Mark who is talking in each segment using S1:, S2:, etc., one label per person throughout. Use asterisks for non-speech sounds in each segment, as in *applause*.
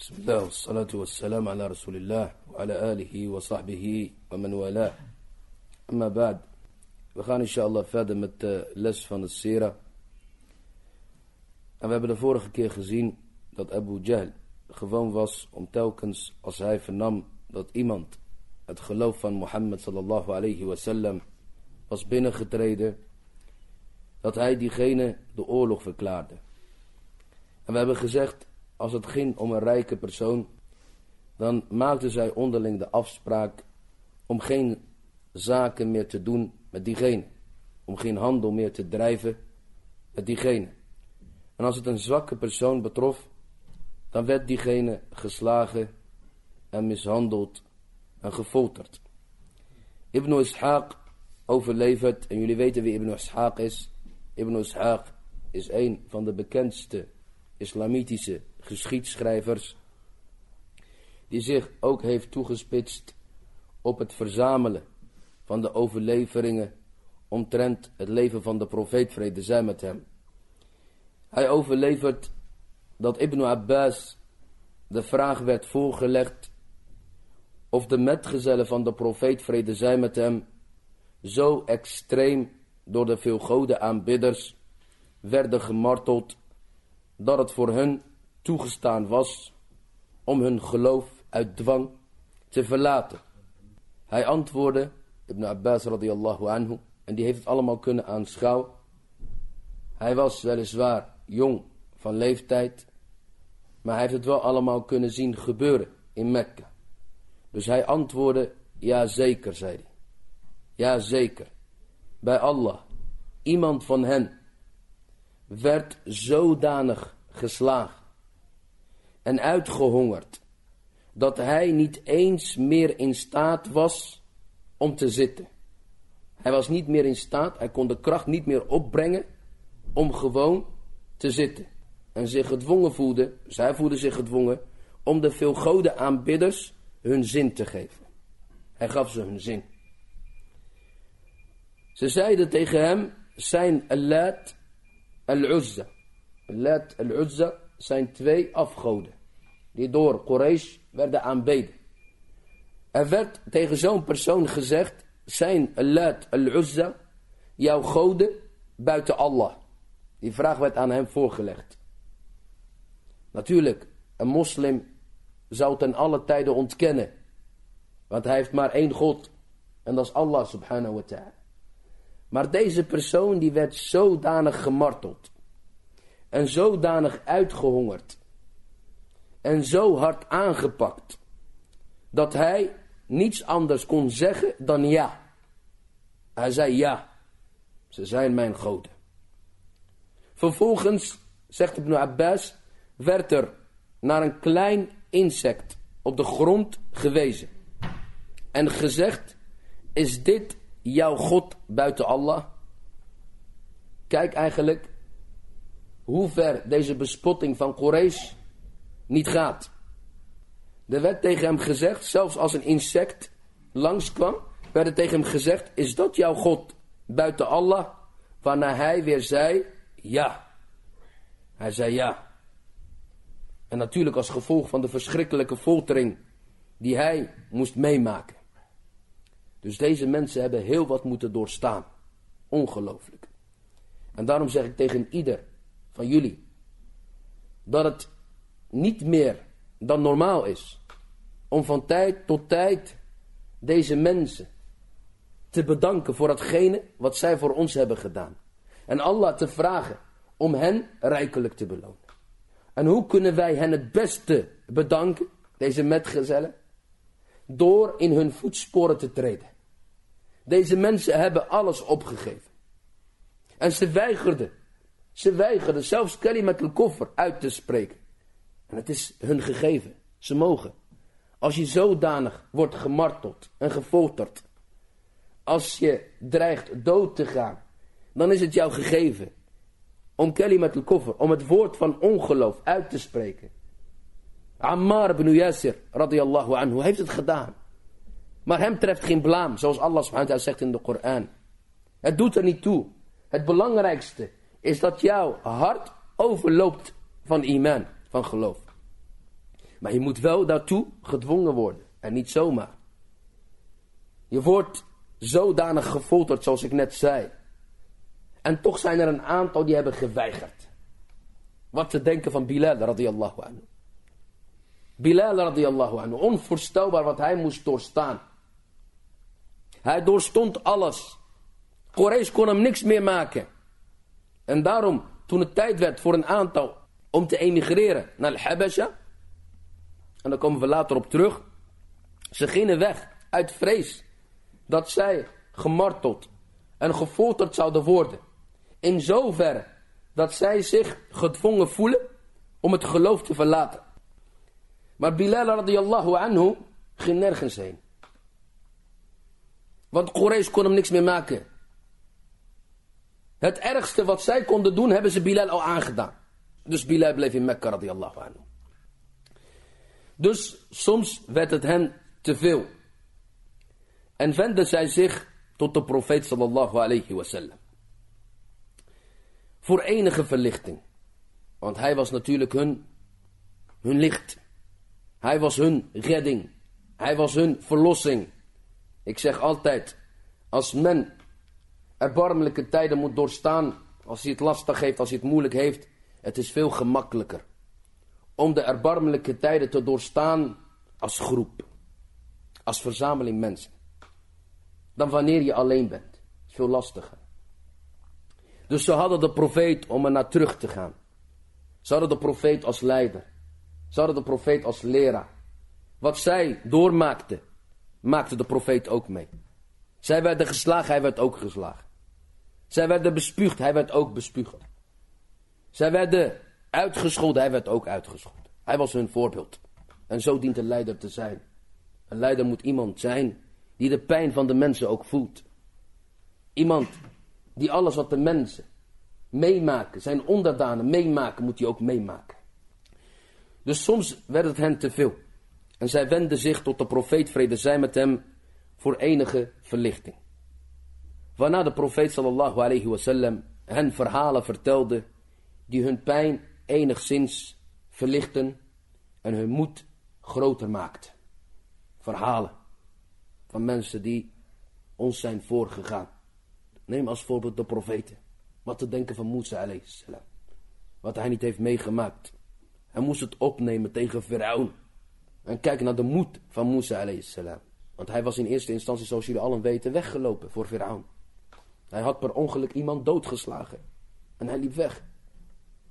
S1: بسم الله والصلاة والسلام على رسول الله وعلى آله وصحبه ومن والاه أما بعد we gaan inshallah verder met de les van de Sira en we hebben de vorige keer gezien dat Abu Jahl gewoon was om telkens als hij vernam dat iemand het geloof van Mohammed sallallahu alayhi wasallam was binnengetreden dat hij diegene de oorlog verklaarde en we hebben gezegd als het ging om een rijke persoon, dan maakten zij onderling de afspraak om geen zaken meer te doen met diegene. Om geen handel meer te drijven met diegene. En als het een zwakke persoon betrof, dan werd diegene geslagen en mishandeld en gefolterd. Ibn Ishaq overlevert, en jullie weten wie Ibn Ishaq is. Ibn Ishaq is een van de bekendste islamitische geschiedschrijvers, die zich ook heeft toegespitst op het verzamelen van de overleveringen omtrent het leven van de profeet vrede zij met hem. Hij overlevert dat Ibn Abbas de vraag werd voorgelegd of de metgezellen van de profeet vrede zij met hem zo extreem door de veel aanbidders werden gemarteld dat het voor hun toegestaan was om hun geloof uit dwang te verlaten. Hij antwoordde, Ibn Abbas radiyallahu anhu, en die heeft het allemaal kunnen aanschouwen. Hij was weliswaar jong van leeftijd, maar hij heeft het wel allemaal kunnen zien gebeuren in Mekka. Dus hij antwoordde, ja zeker, zei hij. Ja zeker, bij Allah, iemand van hen werd zodanig geslagen en uitgehongerd, dat hij niet eens meer in staat was om te zitten. Hij was niet meer in staat, hij kon de kracht niet meer opbrengen om gewoon te zitten. En zich gedwongen voelde, zij voelde zich gedwongen, om de veel goden aanbidders hun zin te geven. Hij gaf ze hun zin. Ze zeiden tegen hem, zijn Allat al-Uzza. Al-Uzza zijn twee afgoden. Die door Quraysh werden aanbeden. Er werd tegen zo'n persoon gezegd. Zijn Allat al-Uzza. Jouw goden buiten Allah. Die vraag werd aan hem voorgelegd. Natuurlijk, een moslim zou ten alle tijden ontkennen. Want hij heeft maar één God. En dat is Allah subhanahu wa ta'ala. Maar deze persoon die werd zodanig gemarteld en zodanig uitgehongerd en zo hard aangepakt dat hij niets anders kon zeggen dan ja. Hij zei ja, ze zijn mijn goden. Vervolgens, zegt Ibn Abbas, werd er naar een klein insect op de grond gewezen. En gezegd, is dit jouw God buiten Allah? Kijk eigenlijk hoe ver deze bespotting van Quraysh niet gaat. Er werd tegen hem gezegd, zelfs als een insect langskwam, werd er tegen hem gezegd, is dat jouw God buiten Allah? Waarna hij weer zei, ja. Hij zei ja. En natuurlijk als gevolg van de verschrikkelijke foltering die hij moest meemaken. Dus deze mensen hebben heel wat moeten doorstaan. Ongelooflijk. En daarom zeg ik tegen ieder van jullie. Dat het niet meer dan normaal is. Om van tijd tot tijd deze mensen te bedanken voor datgene wat zij voor ons hebben gedaan. En Allah te vragen om hen rijkelijk te belonen. En hoe kunnen wij hen het beste bedanken, deze metgezellen? Door in hun voetsporen te treden. Deze mensen hebben alles opgegeven. En ze weigerden ze weigerden zelfs kalimat al-koffer uit te spreken. En het is hun gegeven. Ze mogen. Als je zodanig wordt gemarteld en gefolterd. Als je dreigt dood te gaan. Dan is het jou gegeven. Om kalimat al-koffer. Om het woord van ongeloof uit te spreken. Ammar ibn Yasir radiyallahu anhu heeft het gedaan. Maar hem treft geen blaam. Zoals Allah subhanahu wa ta'ala zegt in de Koran. Het doet er niet toe. Het belangrijkste is dat jouw hart overloopt van iman, van geloof. Maar je moet wel daartoe gedwongen worden. En niet zomaar. Je wordt zodanig gefolterd zoals ik net zei. En toch zijn er een aantal die hebben geweigerd. Wat te denken van Bilal radiyallahu anhu. Bilal radiyallahu anhu. Onvoorstelbaar wat hij moest doorstaan. Hij doorstond alles. Quraysh kon hem niks meer maken. En daarom, toen het tijd werd voor een aantal om te emigreren naar Al-Habasha. En daar komen we later op terug. Ze gingen weg uit vrees dat zij gemarteld en gefolterd zouden worden. In zoverre dat zij zich gedwongen voelen om het geloof te verlaten. Maar Bilal radiyallahu anhu ging nergens heen. Want Quraysh kon hem niks meer maken. Het ergste wat zij konden doen, hebben ze Bilal al aangedaan. Dus Bilal bleef in Mekka radiyallahu anhu. Dus soms werd het hen te veel. En wenden zij zich tot de profeet sallallahu alayhi wasallam. Voor enige verlichting. Want hij was natuurlijk hun, hun licht. Hij was hun redding. Hij was hun verlossing. Ik zeg altijd, als men erbarmelijke tijden moet doorstaan, als hij het lastig heeft, als hij het moeilijk heeft, het is veel gemakkelijker om de erbarmelijke tijden te doorstaan als groep, als verzameling mensen, dan wanneer je alleen bent. Is veel lastiger. Dus ze hadden de profeet om er naar terug te gaan. Ze hadden de profeet als leider. Ze hadden de profeet als leraar. Wat zij doormaakte, maakte de profeet ook mee. Zij werden geslagen, hij werd ook geslagen. Zij werden bespuugd, hij werd ook bespuugd. Zij werden uitgescholden, hij werd ook uitgescholden. Hij was hun voorbeeld. En zo dient een leider te zijn. Een leider moet iemand zijn die de pijn van de mensen ook voelt. Iemand die alles wat de mensen meemaken, zijn onderdanen meemaken, moet hij ook meemaken. Dus soms werd het hen te veel. En zij wenden zich tot de profeet vrede zij met hem voor enige verlichting. Waarna de profeet sallallahu alayhi wasallam hen verhalen vertelde die hun pijn enigszins verlichten en hun moed groter maakt. Verhalen van mensen die ons zijn voorgegaan. Neem als voorbeeld de profeten. Wat te denken van Musa salam. Wat hij niet heeft meegemaakt. Hij moest het opnemen tegen Firaun. En kijk naar de moed van Musa salam. Want hij was in eerste instantie, zoals jullie allen weten, weggelopen voor Firaun. Hij had per ongeluk iemand doodgeslagen. En hij liep weg.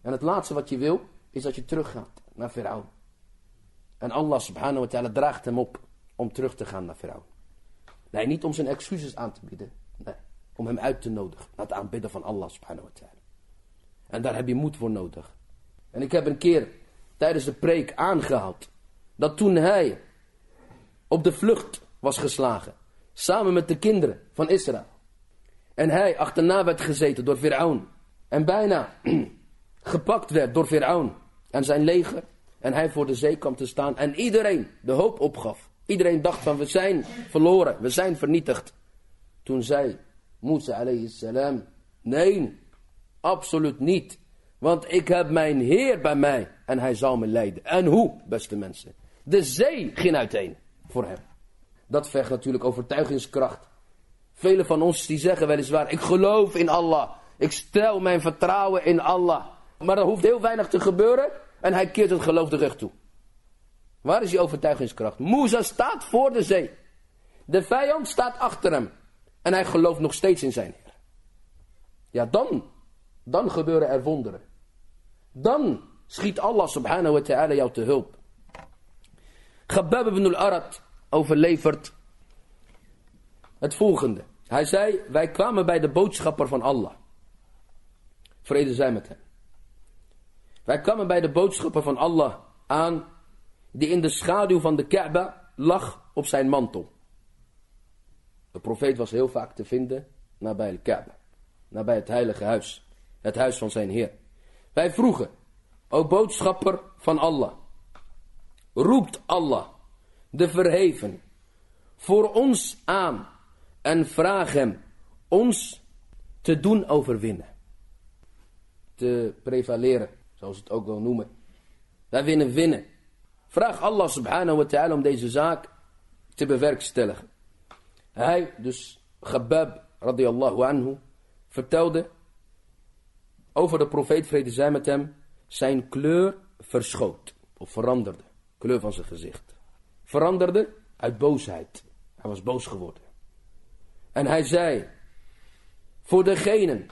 S1: En het laatste wat je wil, is dat je teruggaat naar Firaun. En Allah subhanahu wa ta'ala draagt hem op om terug te gaan naar Firaun. Nee, niet om zijn excuses aan te bieden. Nee, om hem uit te nodigen naar het aanbidden van Allah subhanahu wa ta'ala. En daar heb je moed voor nodig. En ik heb een keer tijdens de preek aangehaald dat toen hij op de vlucht was geslagen, samen met de kinderen van Israël, en hij achterna werd gezeten door Firaun, en bijna *clears throat* gepakt werd door Firaun en zijn leger, en hij voor de zee kwam te staan en iedereen de hoop opgaf. Iedereen dacht van we zijn verloren, we zijn vernietigd. Toen zei Musa alayhi salam, nee, absoluut niet. Want ik heb mijn Heer bij mij en hij zal me leiden. En hoe, beste mensen? De zee ging uiteen voor hem. Dat vergt natuurlijk overtuigingskracht. Velen van ons die zeggen weliswaar, ik geloof in Allah. Ik stel mijn vertrouwen in Allah. Maar er hoeft heel weinig te gebeuren en hij keert het geloof de rug toe. Waar is die overtuigingskracht? Musa staat voor de zee. De vijand staat achter hem. En hij gelooft nog steeds in zijn Heer. Ja, dan, dan gebeuren er wonderen. Dan schiet Allah subhanahu wa ta'ala jou te hulp. Ghabab ibn al-Arad overlevert het volgende. Hij zei, wij kwamen bij de boodschapper van Allah. Vrede zij met hem. Wij kwamen bij de boodschapper van Allah aan, die in de schaduw van de Kaaba lag op zijn mantel. De profeet was heel vaak te vinden nabij de Kaaba, nabij het heilige huis, het huis van zijn Heer. Wij vroegen, o boodschapper van Allah, roept Allah, de verheven, voor ons aan en vraag hem ons te doen overwinnen. Te prevaleren zoals het ook wil noemen. Wij willen winnen. vraag Allah subhanahu wa ta'ala om deze zaak te bewerkstelligen. Hij, dus Ghabab radiyallahu anhu, vertelde over de profeet vrede zij met hem, zijn kleur verschoot of veranderde. Kleur van zijn gezicht. Veranderde uit boosheid. Hij was boos geworden. En hij zei, voor degenen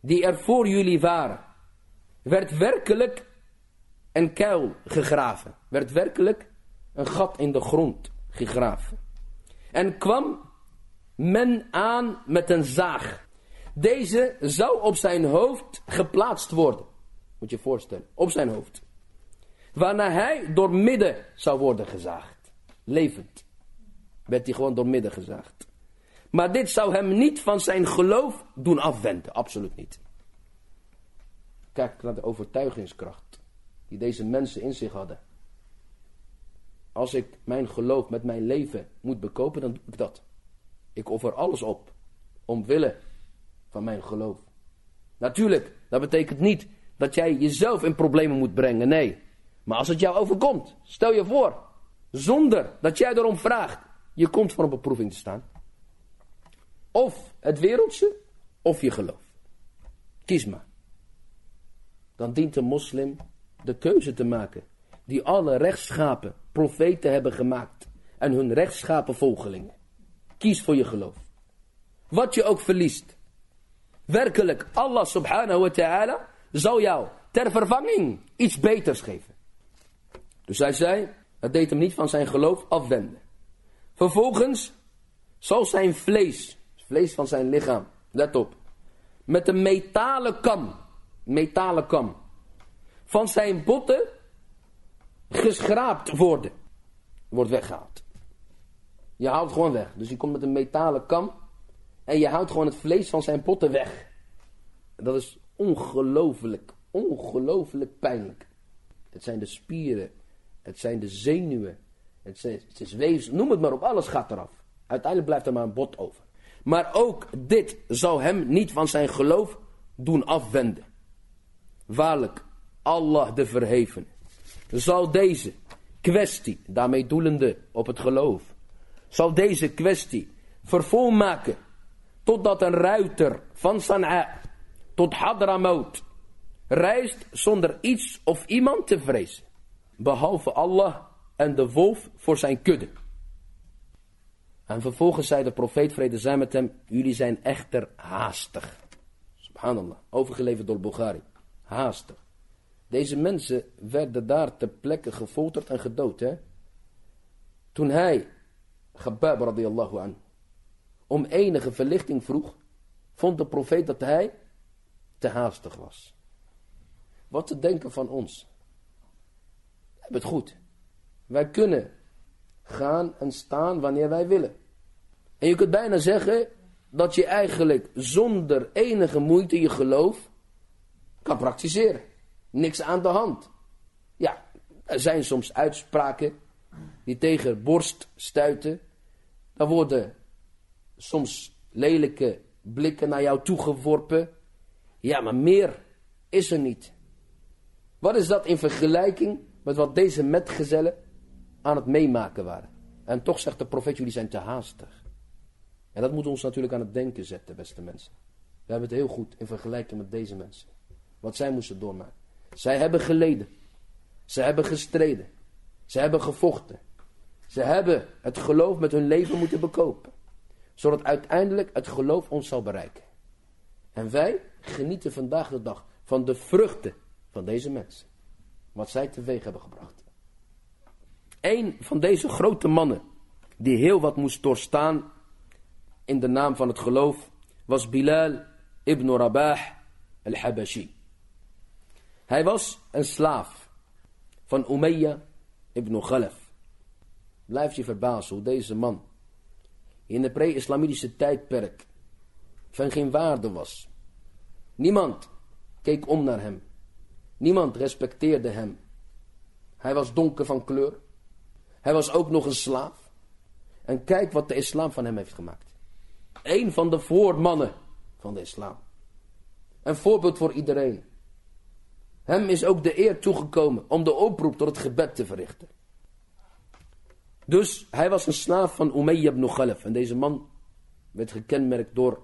S1: die er voor jullie waren, werd werkelijk een kuil gegraven. Werd werkelijk een gat in de grond gegraven. En kwam men aan met een zaag. Deze zou op zijn hoofd geplaatst worden. Moet je je voorstellen, op zijn hoofd. Waarna hij door midden zou worden gezaagd. Levend. Werd hij gewoon door midden gezaagd. Maar dit zou hem niet van zijn geloof doen afwenden. Absoluut niet. Kijk naar de overtuigingskracht die deze mensen in zich hadden. Als ik mijn geloof met mijn leven moet bekopen, dan doe ik dat. Ik offer alles op. Omwille van mijn geloof. Natuurlijk, dat betekent niet dat jij jezelf in problemen moet brengen. Nee. Maar als het jou overkomt, stel je voor. Zonder dat jij erom vraagt. Je komt voor een beproeving te staan. Of het wereldse, of je geloof. Kies maar. Dan dient de moslim de keuze te maken. Die alle rechtschapen profeten hebben gemaakt. En hun rechtschapen volgelingen. Kies voor je geloof. Wat je ook verliest. Werkelijk, Allah subhanahu wa ta'ala zal jou ter vervanging iets beters geven. Dus hij zei, het deed hem niet van zijn geloof afwenden. Vervolgens zal zijn vlees, vlees van zijn lichaam, let op, met een metalen kam, metalen kam, van zijn botten geschraapt worden. Wordt weggehaald. Je haalt gewoon weg. Dus je komt met een metalen kam en je houdt gewoon het vlees van zijn botten weg. Dat is ongelooflijk, ongelooflijk pijnlijk. Het zijn de spieren, het zijn de zenuwen, het is, het is weefsel, noem het maar op, alles gaat eraf. Uiteindelijk blijft er maar een bot over. Maar ook dit zal hem niet van zijn geloof doen afwenden. Waarlijk, Allah de Verheven zal deze kwestie, daarmee doelende op het geloof, zal deze kwestie vervolmaken totdat een ruiter van Sana'a tot Hadramaut reist zonder iets of iemand te vrezen. Behalve Allah en de wolf voor zijn kudde. En vervolgens zei de profeet vrede zij met hem, jullie zijn echter haastig. Subhanallah, overgeleverd door Bukhari. Haastig. Deze mensen werden daar ter plekke gefolterd en gedood. Hè? Toen hij, Ghabab radiyallahu an, om enige verlichting vroeg, vond de profeet dat hij te haastig was. Wat te denken van ons? We hebben het goed. Wij kunnen gaan en staan wanneer wij willen. En je kunt bijna zeggen dat je eigenlijk zonder enige moeite je geloof kan praktiseren. Niks aan de hand. Ja, er zijn soms uitspraken die tegen borst stuiten. Dan worden soms lelijke blikken naar jou toegeworpen. Ja, maar meer is er niet. Wat is dat in vergelijking met wat deze metgezellen aan het meemaken waren? En toch zegt de profeet, jullie zijn te haastig. En dat moet ons natuurlijk aan het denken zetten, beste mensen. We hebben het heel goed in vergelijking met deze mensen. Wat zij moesten doormaken. Zij hebben geleden. Zij hebben gestreden. Zij hebben gevochten. Ze hebben het geloof met hun leven moeten bekopen. Zodat uiteindelijk het geloof ons zal bereiken. En wij genieten vandaag de dag van de vruchten van deze mensen. Wat zij teweeg hebben gebracht. Een van deze grote mannen die heel wat moest doorstaan in de naam van het geloof was Bilal ibn Rabah al-Habashi. Hij was een slaaf van Umayyah ibn Khalaf. Blijf je verbazen hoe deze man in de pre-islamitische tijdperk van geen waarde was. Niemand keek om naar hem. Niemand respecteerde hem. Hij was donker van kleur. Hij was ook nog een slaaf. En kijk wat de islam van hem heeft gemaakt. Een van de voormannen van de islam. Een voorbeeld voor iedereen. Hem is ook de eer toegekomen om de oproep tot het gebed te verrichten. Dus hij was een slaaf van Umayyah ibn Khalaf. En deze man werd gekenmerkt door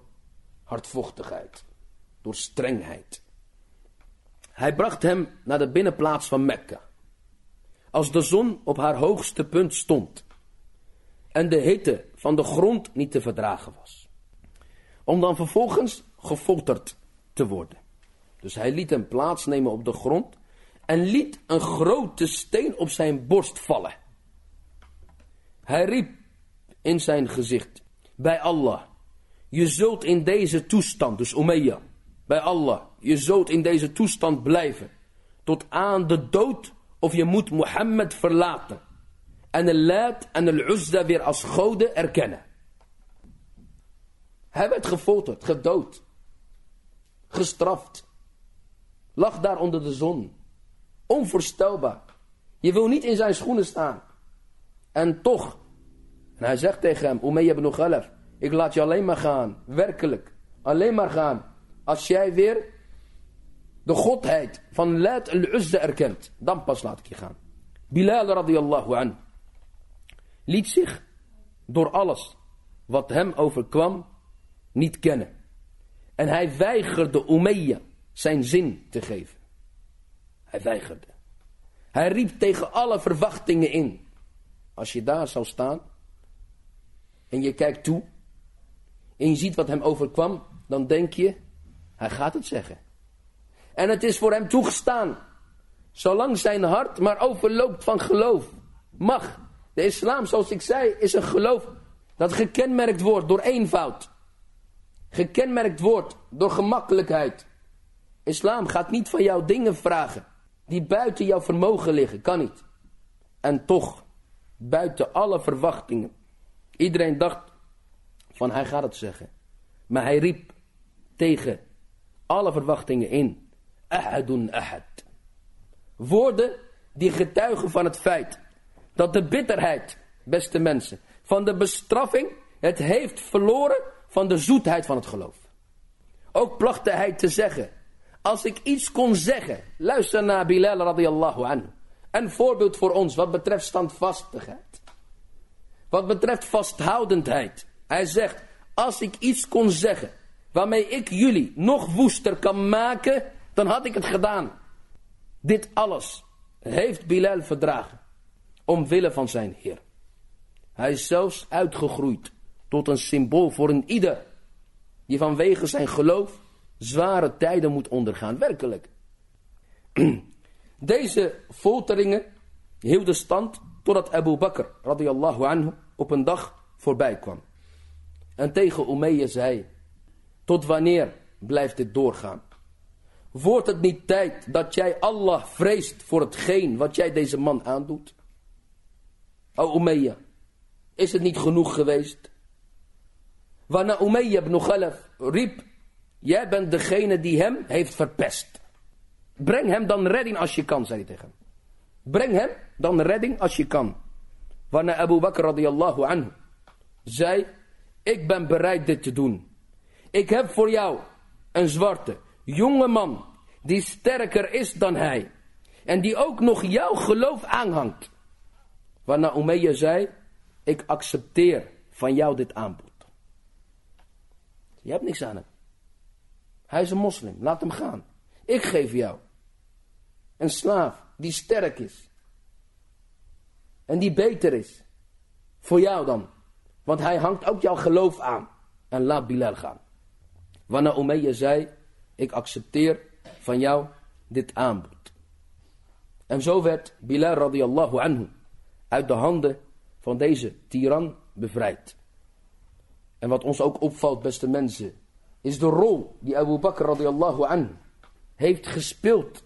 S1: hardvochtigheid. Door strengheid. Hij bracht hem naar de binnenplaats van Mekka. Als de zon op haar hoogste punt stond. En de hitte van de grond niet te verdragen was. Om dan vervolgens gefolterd te worden. Dus hij liet hem plaatsnemen op de grond. En liet een grote steen op zijn borst vallen. Hij riep in zijn gezicht. Bij Allah. Je zult in deze toestand, dus Umayyah. Bij Allah. Je zult in deze toestand blijven. Tot aan de dood of je moet Mohammed verlaten. En de Laat en de Uzza weer als goden erkennen. Hij werd gefolterd, gedood. Gestraft. Lag daar onder de zon. Onvoorstelbaar. Je wil niet in zijn schoenen staan. En toch. En hij zegt tegen hem, Umayyah ibn Khalaf. Ik laat je alleen maar gaan. Werkelijk. Alleen maar gaan. Als jij weer de godheid van Lat al-Uzza erkent. Dan pas laat ik je gaan. Bilal radiyallahu an. Liet zich door alles wat hem overkwam niet kennen. En hij weigerde Umayyah zijn zin te geven. Hij weigerde. Hij riep tegen alle verwachtingen in. Als je daar zou staan en je kijkt toe en je ziet wat hem overkwam, dan denk je, hij gaat het zeggen. En het is voor hem toegestaan. Zolang zijn hart maar overloopt van geloof. Mag. De islam, zoals ik zei, is een geloof dat gekenmerkt wordt door eenvoud. Gekenmerkt wordt door gemakkelijkheid. Islam gaat niet van jou dingen vragen die buiten jouw vermogen liggen. Kan niet. En toch, buiten alle verwachtingen. Iedereen dacht van hij gaat het zeggen. Maar hij riep tegen alle verwachtingen in. Ahadun ahad. Woorden die getuigen van het feit dat de bitterheid, beste mensen, van de bestraffing het heeft verloren van de zoetheid van het geloof. Ook plachtte hij te zeggen, als ik iets kon zeggen, luister naar Bilal radiyallahu anhu. Een voorbeeld voor ons wat betreft standvastigheid. Wat betreft vasthoudendheid. Hij zegt, als ik iets kon zeggen waarmee ik jullie nog woester kan maken, dan had ik het gedaan. Dit alles heeft Bilal verdragen. Omwille van zijn Heer. Hij is zelfs uitgegroeid tot een symbool voor een ieder. Die vanwege zijn geloof zware tijden moet ondergaan. Werkelijk. Deze folteringen hielden stand totdat Abu Bakr radiyallahu anhu op een dag voorbij kwam. En tegen Umayyah zei, tot wanneer blijft dit doorgaan? Wordt het niet tijd dat jij Allah vreest voor hetgeen wat jij deze man aandoet? O Umayyah, is het niet genoeg geweest? Waarna Umayyah ibn Khalaf riep, jij bent degene die hem heeft verpest. Breng hem dan redding als je kan, zei hij tegen hem. Breng hem dan redding als je kan. Waarna Abu Bakr radiyallahu anhu zei, ik ben bereid dit te doen. Ik heb voor jou een zwarte, jonge man die sterker is dan hij. En die ook nog jouw geloof aanhangt. Waarna Umayyah zei, ik accepteer van jou dit aanbod. Je hebt niks aan hem. Hij is een moslim, laat hem gaan. Ik geef jou een slaaf die sterk is. En die beter is. Voor jou dan. Want hij hangt ook jouw geloof aan. En laat Bilal gaan. Waarna Umayyah zei, ik accepteer van jou dit aanbod. En zo werd Bilal radiyallahu anhu uit de handen van deze tiran bevrijd. En wat ons ook opvalt, beste mensen, is de rol die Abu Bakr radiyallahu anhu heeft gespeeld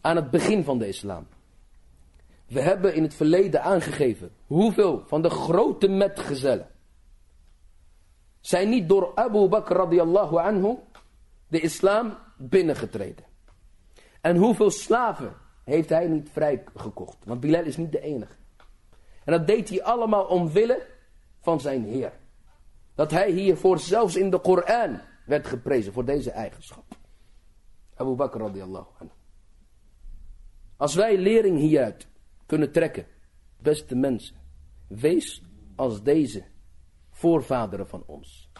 S1: aan het begin van de islam. We hebben in het verleden aangegeven hoeveel van de grote metgezellen zijn niet door Abu Bakr radiyallahu anhu de islam binnengetreden. En hoeveel slaven heeft hij niet vrijgekocht? Want Bilal is niet de enige. En dat deed hij allemaal omwille van zijn Heer. Dat hij hiervoor zelfs in de Koran werd geprezen voor deze eigenschap. Abu Bakr radiyallahu anhu. Als wij lering hieruit kunnen trekken, beste mensen, wees als deze voorvaderen van ons.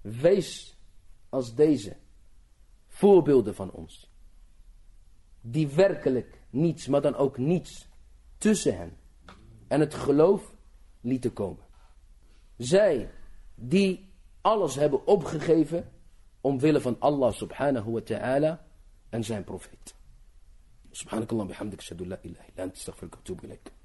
S1: Wees als deze voorbeelden van ons. Die werkelijk niets, maar dan ook niets tussen hen en het geloof lieten komen. Zij die alles hebben opgegeven omwille van Allah subhanahu wa ta'ala en zijn profeet. Subhanakallah bihamdik la ilaha illa wa.